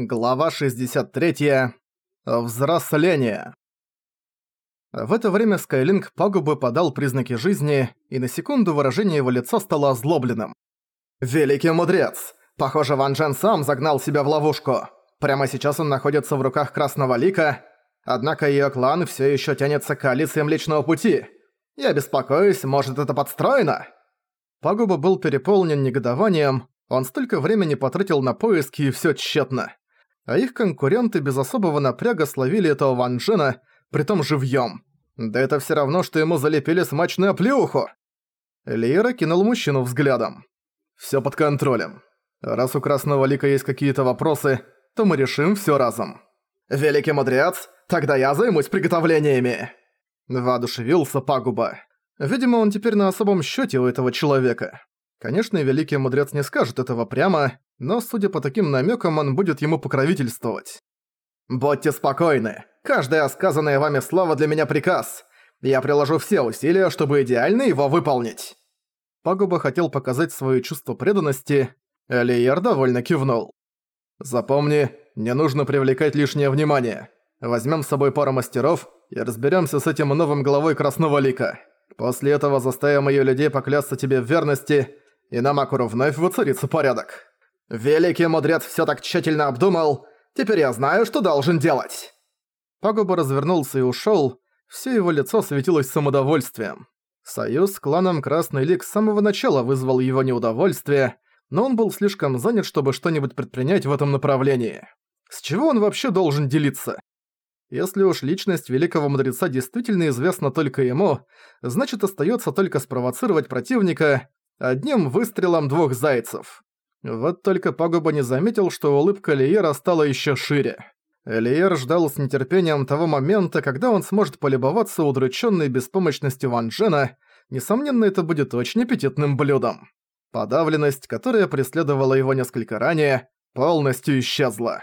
Глава 63. Взросление. В это время Скайлинг пагубы подал признаки жизни, и на секунду выражение его лица стало озлобленным. «Великий мудрец! Похоже, Ван Джен сам загнал себя в ловушку. Прямо сейчас он находится в руках Красного Лика, однако её клан всё ещё тянется к коалиции Млечного Пути. Я беспокоюсь, может это подстроено?» Пагуба был переполнен негодованием, он столько времени потратил на поиски и всё тщетно а их конкуренты без особого напряга словили этого Ван Джена, притом живьём. Да это всё равно, что ему залепили смачную оплеуху. Лиера кинул мужчину взглядом. «Всё под контролем. Раз у Красного Лика есть какие-то вопросы, то мы решим всё разом». «Великий мудрец, тогда я займусь приготовлениями!» Воодушевился Пагуба. Видимо, он теперь на особом счёте у этого человека. Конечно, Великий Мудрец не скажет этого прямо, но, судя по таким намекам, он будет ему покровительствовать. «Будьте спокойны. Каждое сказанное вами слово для меня приказ. Я приложу все усилия, чтобы идеально его выполнить». Пагуба хотел показать свое чувство преданности, Элиер довольно кивнул. «Запомни, не нужно привлекать лишнее внимание. Возьмем с собой пару мастеров и разберемся с этим новым главой Красного Лика. После этого заставим ее людей поклясться тебе в верности, и на Макуру вновь воцарится порядок». «Великий мудрец всё так тщательно обдумал, теперь я знаю, что должен делать!» Пагуба развернулся и ушёл, всё его лицо светилось самодовольствием. Союз с кланом Красный Лик с самого начала вызвал его неудовольствие, но он был слишком занят, чтобы что-нибудь предпринять в этом направлении. С чего он вообще должен делиться? Если уж личность великого мудреца действительно известна только ему, значит остаётся только спровоцировать противника одним выстрелом двух зайцев. Вот только Пагуба не заметил, что улыбка Лиера стала еще шире. Лиер ждал с нетерпением того момента, когда он сможет полюбоваться удрученной беспомощностью Ван Джена. Несомненно, это будет очень аппетитным блюдом. Подавленность, которая преследовала его несколько ранее, полностью исчезла.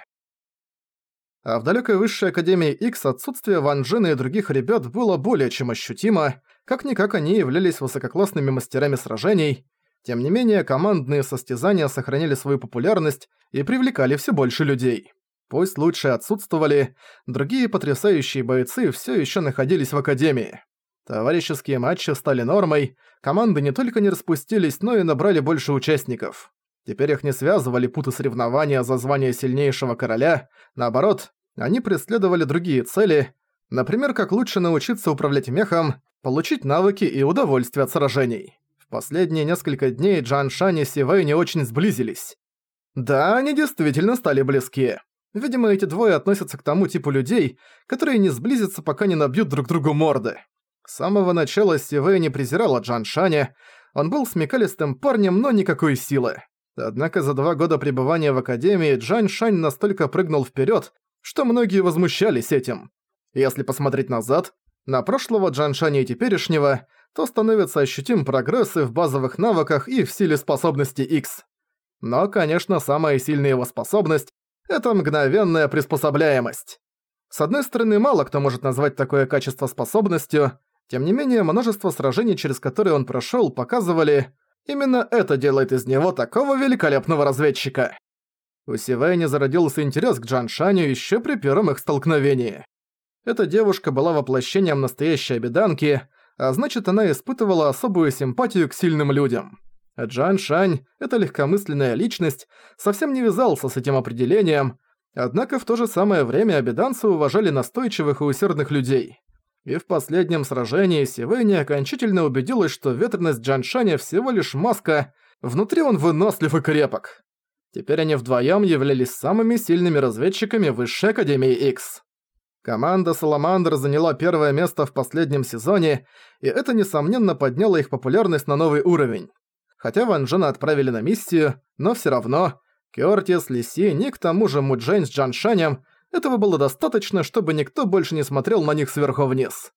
А в далекой высшей академии X отсутствие Ван Джена и других ребят было более чем ощутимо, как-никак они являлись высококлассными мастерами сражений, тем не менее, командные состязания сохраняли свою популярность и привлекали все больше людей. Пусть лучшие отсутствовали, другие потрясающие бойцы все еще находились в Академии. Товарищеские матчи стали нормой, команды не только не распустились, но и набрали больше участников. Теперь их не связывали путы соревнования за звание сильнейшего короля, наоборот, они преследовали другие цели, например, как лучше научиться управлять мехом, получить навыки и удовольствие от сражений. В последние несколько дней Джан Шань и Сивэй не очень сблизились. Да, они действительно стали близки. Видимо, эти двое относятся к тому типу людей, которые не сблизятся, пока не набьют друг другу морды. С самого начала Сивэй не презирала Джан Шаня, он был смекалистым парнем, но никакой силы. Однако за два года пребывания в Академии Джан Шань настолько прыгнул вперед, что многие возмущались этим. Если посмотреть назад, на прошлого Джан Шаня и теперешнего, то становится ощутим прогресс и в базовых навыках и в силе способности X. Но, конечно, самая сильная его способность – это мгновенная приспособляемость. С одной стороны, мало кто может назвать такое качество способностью, тем не менее, множество сражений, через которые он прошёл, показывали, именно это делает из него такого великолепного разведчика. У Сивэйни зародился интерес к Джан Шаню ещё при первом их столкновении. Эта девушка была воплощением настоящей обеданки, а значит она испытывала особую симпатию к сильным людям. Джан Шань, эта легкомысленная личность, совсем не вязался с этим определением, однако в то же самое время обеданцы уважали настойчивых и усердных людей. И в последнем сражении Сивэни окончательно убедилась, что ветренность Джан Шаня всего лишь маска, внутри он вынослив и крепок. Теперь они вдвоем являлись самыми сильными разведчиками Высшей Академии X. Команда «Саламандр» заняла первое место в последнем сезоне, и это, несомненно, подняло их популярность на новый уровень. Хотя Ван Джена отправили на миссию, но всё равно Кёртис, Лиси, ни к тому же Муджень с Джан Шанем этого было достаточно, чтобы никто больше не смотрел на них сверху вниз.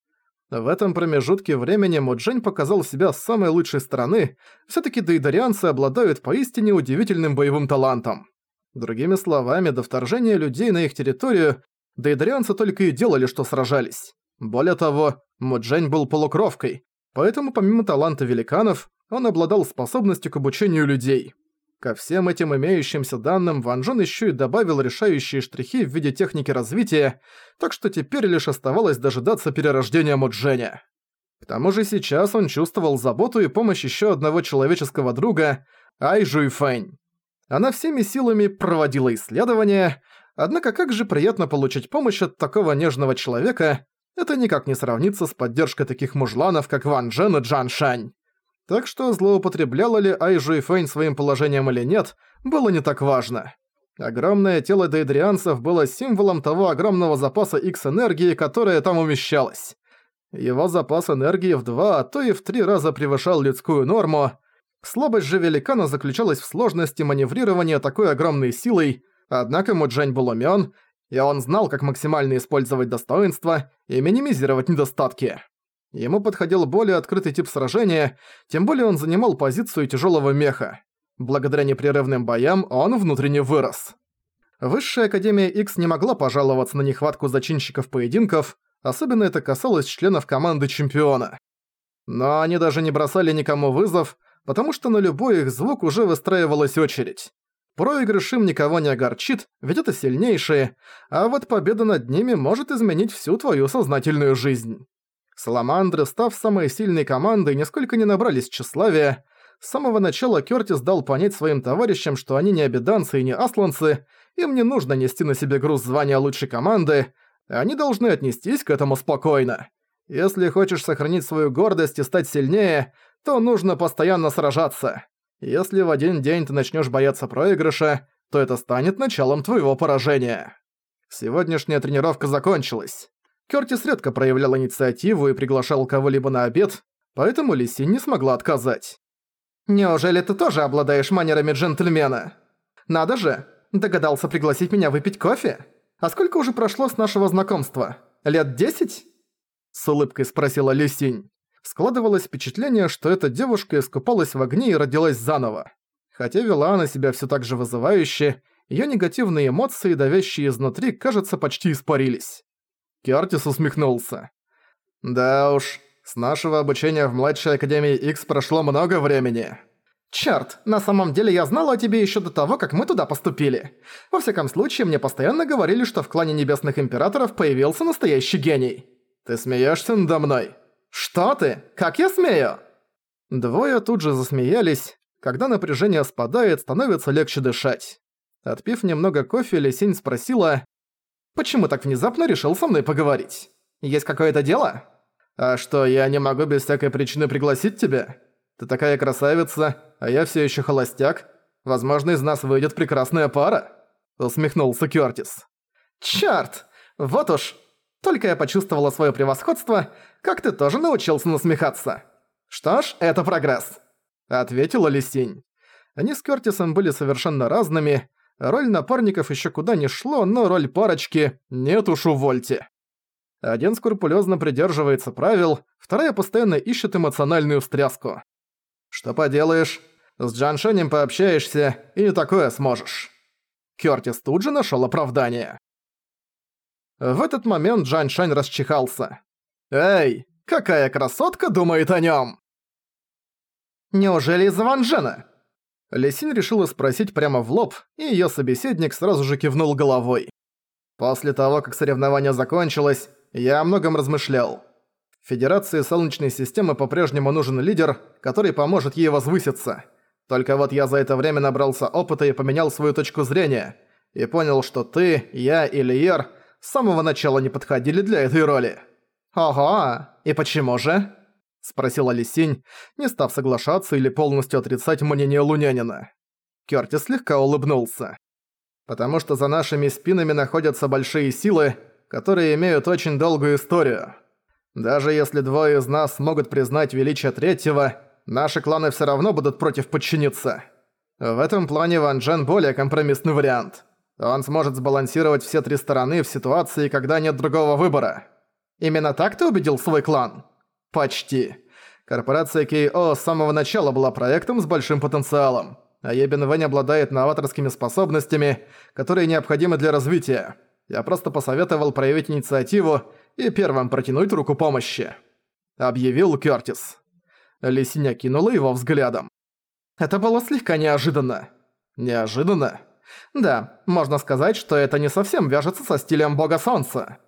В этом промежутке времени Муджень показал себя с самой лучшей стороны, всё-таки дейдарианцы обладают поистине удивительным боевым талантом. Другими словами, до вторжения людей на их территорию дейдарианцы только и делали, что сражались. Более того, Муджень был полукровкой, поэтому помимо таланта великанов, он обладал способностью к обучению людей. Ко всем этим имеющимся данным Ван Джен ещё и добавил решающие штрихи в виде техники развития, так что теперь лишь оставалось дожидаться перерождения Мудженя. К тому же сейчас он чувствовал заботу и помощь ещё одного человеческого друга, Ай Жуйфэнь. Она всеми силами проводила исследования, однако как же приятно получить помощь от такого нежного человека, это никак не сравнится с поддержкой таких мужланов, как Ван Джен и Джан Шань. Так что злоупотребляла ли Айжу и Фэйн своим положением или нет, было не так важно. Огромное тело дейдрианцев было символом того огромного запаса X-энергии, которая там умещалась. Его запас энергии в два, а то и в три раза превышал людскую норму. Слабость же великана заключалась в сложности маневрирования такой огромной силой, однако Муджень был умён, и он знал, как максимально использовать достоинства и минимизировать недостатки. Ему подходил более открытый тип сражения, тем более он занимал позицию тяжелого меха. Благодаря непрерывным боям он внутренне вырос. Высшая Академия X не могла пожаловаться на нехватку зачинщиков поединков, особенно это касалось членов команды чемпиона. Но они даже не бросали никому вызов, потому что на любой их звук уже выстраивалась очередь. Проигрыш им никого не огорчит, ведь это сильнейшие, а вот победа над ними может изменить всю твою сознательную жизнь. Саламандры, став самой сильной командой, нисколько не набрались тщеславия. С самого начала Кёртис дал понять своим товарищам, что они не обеданцы и не асланцы, им не нужно нести на себе груз звания лучшей команды, они должны отнестись к этому спокойно. Если хочешь сохранить свою гордость и стать сильнее, то нужно постоянно сражаться. Если в один день ты начнешь бояться проигрыша, то это станет началом твоего поражения. Сегодняшняя тренировка закончилась. Кёртис редко проявлял инициативу и приглашал кого-либо на обед, поэтому Лиси не смогла отказать. «Неужели ты тоже обладаешь манерами джентльмена? Надо же, догадался пригласить меня выпить кофе? А сколько уже прошло с нашего знакомства? Лет десять?» С улыбкой спросила Лисинь. Складывалось впечатление, что эта девушка искупалась в огне и родилась заново. Хотя вела она себя все так же вызывающе, ее негативные эмоции, давящие изнутри, кажется, почти испарились. Кертис усмехнулся. «Да уж, с нашего обучения в младшей Академии X прошло много времени». «Чёрт, на самом деле я знала о тебе ещё до того, как мы туда поступили. Во всяком случае, мне постоянно говорили, что в клане Небесных Императоров появился настоящий гений». «Ты смеешься надо мной?» «Что ты? Как я смею?» Двое тут же засмеялись. Когда напряжение спадает, становится легче дышать. Отпив немного кофе, Лесень спросила, Почему так внезапно решил со мной поговорить? Есть какое-то дело? А что, я не могу без всякой причины пригласить тебя? Ты такая красавица, а я все еще холостяк. Возможно, из нас выйдет прекрасная пара. Усмехнулся Кёртис. Чёрт! Вот уж. Только я почувствовала свое превосходство, как ты тоже научился насмехаться. Что ж, это прогресс. Ответила Лисинь. Они с Кёртисом были совершенно разными, Роль напарников еще куда не шло, но роль парочки нет уж увольте. Один скрупулезно придерживается правил, вторая постоянно ищет эмоциональную встряску. Что поделаешь, с Джаншенем пообщаешься и не такое сможешь. Кёртис тут же нашел оправдание. В этот момент Джан Шань расчихался. «Эй, какая красотка думает о нем? «Неужели из-за Ван Джена?» Лесин решила спросить прямо в лоб, и её собеседник сразу же кивнул головой. После того, как соревнование закончилось, я о многом размышлял. Федерации Солнечной системы по-прежнему нужен лидер, который поможет ей возвыситься. Только вот я за это время набрался опыта и поменял свою точку зрения, и понял, что ты, я и Лиер с самого начала не подходили для этой роли. Ого, и почему же? — спросила Лисинь, не став соглашаться или полностью отрицать мнение лунянина. Кёртис слегка улыбнулся. «Потому что за нашими спинами находятся большие силы, которые имеют очень долгую историю. Даже если двое из нас могут признать величие третьего, наши кланы всё равно будут против подчиниться. В этом плане Ван Джен более компромиссный вариант. Он сможет сбалансировать все три стороны в ситуации, когда нет другого выбора. Именно так ты убедил свой клан?» Почти. Корпорация K.O. с самого начала была проектом с большим потенциалом, а Ебен Вэнь обладает новаторскими способностями, которые необходимы для развития. Я просто посоветовал проявить инициативу и первым протянуть руку помощи. Объявил Кёртис. Лисиня кинула его взглядом. Это было слегка неожиданно. Неожиданно? Да, можно сказать, что это не совсем вяжется со стилем бога солнца.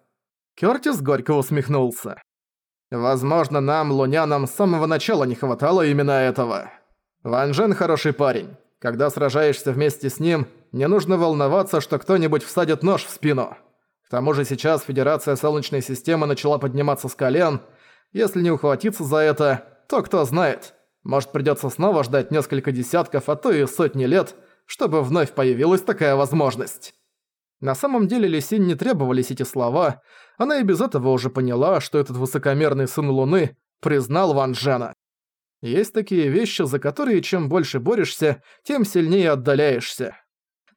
Кёртис горько усмехнулся. Возможно, нам, лунянам, с самого начала не хватало именно этого. Ван Джен хороший парень. Когда сражаешься вместе с ним, не нужно волноваться, что кто-нибудь всадит нож в спину. К тому же сейчас Федерация Солнечной системы начала подниматься с колен. Если не ухватиться за это, то кто знает. Может придётся снова ждать несколько десятков, а то и сотни лет, чтобы вновь появилась такая возможность. На самом деле Лисинь не требовались эти слова, она и без этого уже поняла, что этот высокомерный сын Луны признал Ван Джена. Есть такие вещи, за которые чем больше борешься, тем сильнее отдаляешься.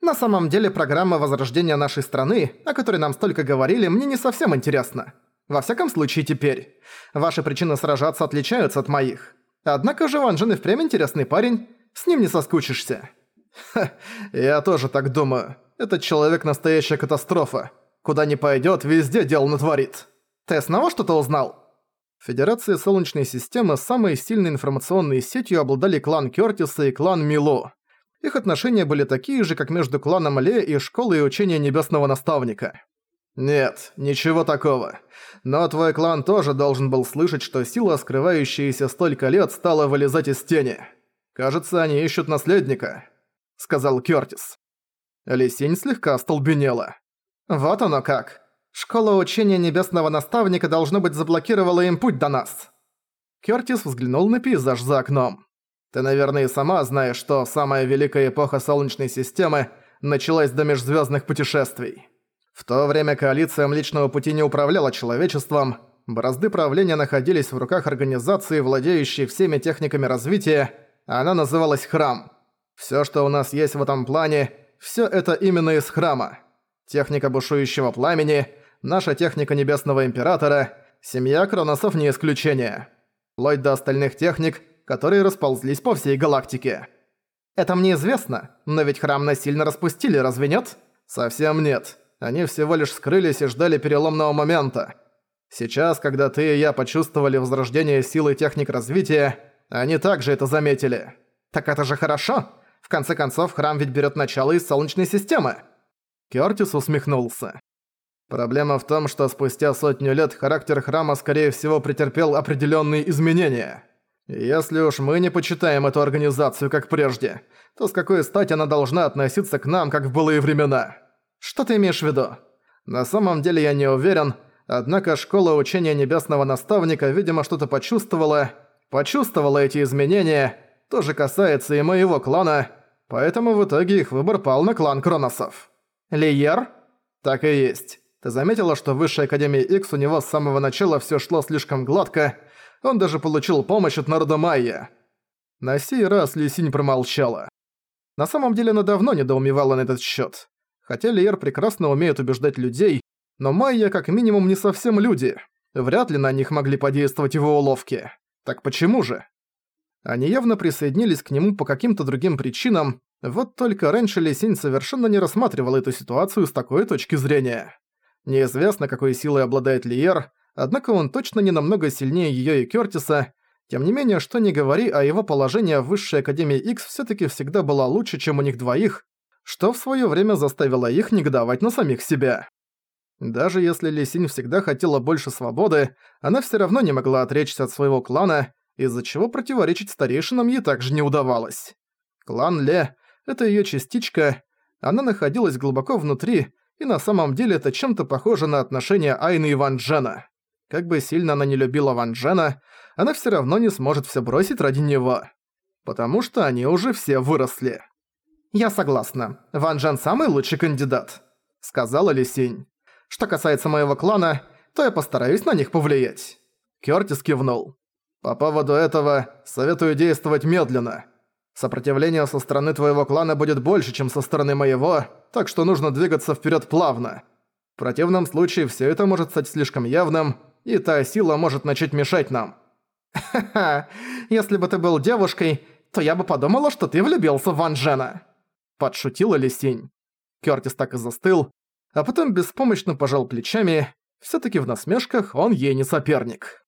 На самом деле программа возрождения нашей страны, о которой нам столько говорили, мне не совсем интересна. Во всяком случае теперь. Ваши причины сражаться отличаются от моих. Однако же Ван Джен и впрямь интересный парень, с ним не соскучишься. Ха, я тоже так думаю. Этот человек настоящая катастрофа. Куда ни пойдет, везде дело натворит. Ты снова что-то узнал? Федерации Солнечной системы самой сильной информационной сетью обладали клан Кёртиса и клан Мило. Их отношения были такие же, как между кланом Ле и Школой учения Небесного Наставника. «Нет, ничего такого. Но твой клан тоже должен был слышать, что сила, скрывающаяся столько лет, стала вылезать из тени. Кажется, они ищут наследника», — сказал Кёртис. Лисень слегка остолбенела. «Вот оно как. Школа учения Небесного Наставника, должно быть, заблокировала им путь до нас». Кёртис взглянул на пейзаж за окном. «Ты, наверное, сама знаешь, что самая великая эпоха Солнечной системы началась до межзвездных путешествий. В то время коалиция Млечного Пути не управляла человечеством, бразды правления находились в руках организации, владеющей всеми техниками развития, а она называлась Храм. Всё, что у нас есть в этом плане, всё это именно из Храма. Техника бушующего пламени, наша техника Небесного Императора, семья Кроносов не исключение. Вплоть до остальных техник, которые расползлись по всей галактике. Это мне известно, но ведь храм насильно распустили, разве нет? Совсем нет. Они всего лишь скрылись и ждали переломного момента. Сейчас, когда ты и я почувствовали возрождение силы техник развития, они также это заметили. Так это же хорошо. В конце концов, храм ведь берет начало из Солнечной системы. Кёртис усмехнулся. Проблема в том, что спустя сотню лет характер храма, скорее всего, претерпел определенные изменения. Если уж мы не почитаем эту организацию как прежде, то с какой стати она должна относиться к нам, как в былые времена? Что ты имеешь в виду? На самом деле я не уверен, однако школа учения Небесного Наставника, видимо, что-то почувствовала, почувствовала эти изменения, тоже касается и моего клана, поэтому в итоге их выбор пал на клан Кроносов. Лиер? Так и есть. Ты заметила, что в Высшей Академии X у него с самого начала всё шло слишком гладко, он даже получил помощь от народа Майя. На сей раз Лисинь промолчала. На самом деле она давно недоумевала на этот счёт. Хотя Лиер прекрасно умеет убеждать людей, но Майя как минимум не совсем люди. Вряд ли на них могли подействовать его уловки. Так почему же? Они явно присоединились к нему по каким-то другим причинам, вот только раньше Лисинь совершенно не рассматривал эту ситуацию с такой точки зрения. Неизвестно, какой силой обладает Лиер, однако он точно не намного сильнее её и Кёртиса, тем не менее, что ни говори, а его положение в Высшей Академии X всё-таки всегда было лучше, чем у них двоих, что в своё время заставило их негодовать на самих себя. Даже если Лисинь всегда хотела больше свободы, она всё равно не могла отречься от своего клана, из-за чего противоречить старейшинам ей также не удавалось. Клан Ле — это её частичка, она находилась глубоко внутри, и на самом деле это чем-то похоже на отношения Айны и Ван Джена. Как бы сильно она не любила Ван Джена, она всё равно не сможет всё бросить ради него. Потому что они уже все выросли. «Я согласна. Ван Джен самый лучший кандидат», — сказала Лисинь. «Что касается моего клана, то я постараюсь на них повлиять». Кёртис кивнул. «По поводу этого советую действовать медленно. Сопротивление со стороны твоего клана будет больше, чем со стороны моего, так что нужно двигаться вперед плавно. В противном случае все это может стать слишком явным, и та сила может начать мешать нам. «Ха-ха, если бы ты был девушкой, то я бы подумала, что ты влюбился в Ван Джена!» Подшутила Лисинь. Кёртис так и застыл, а потом беспомощно пожал плечами. все таки в насмешках он ей не соперник.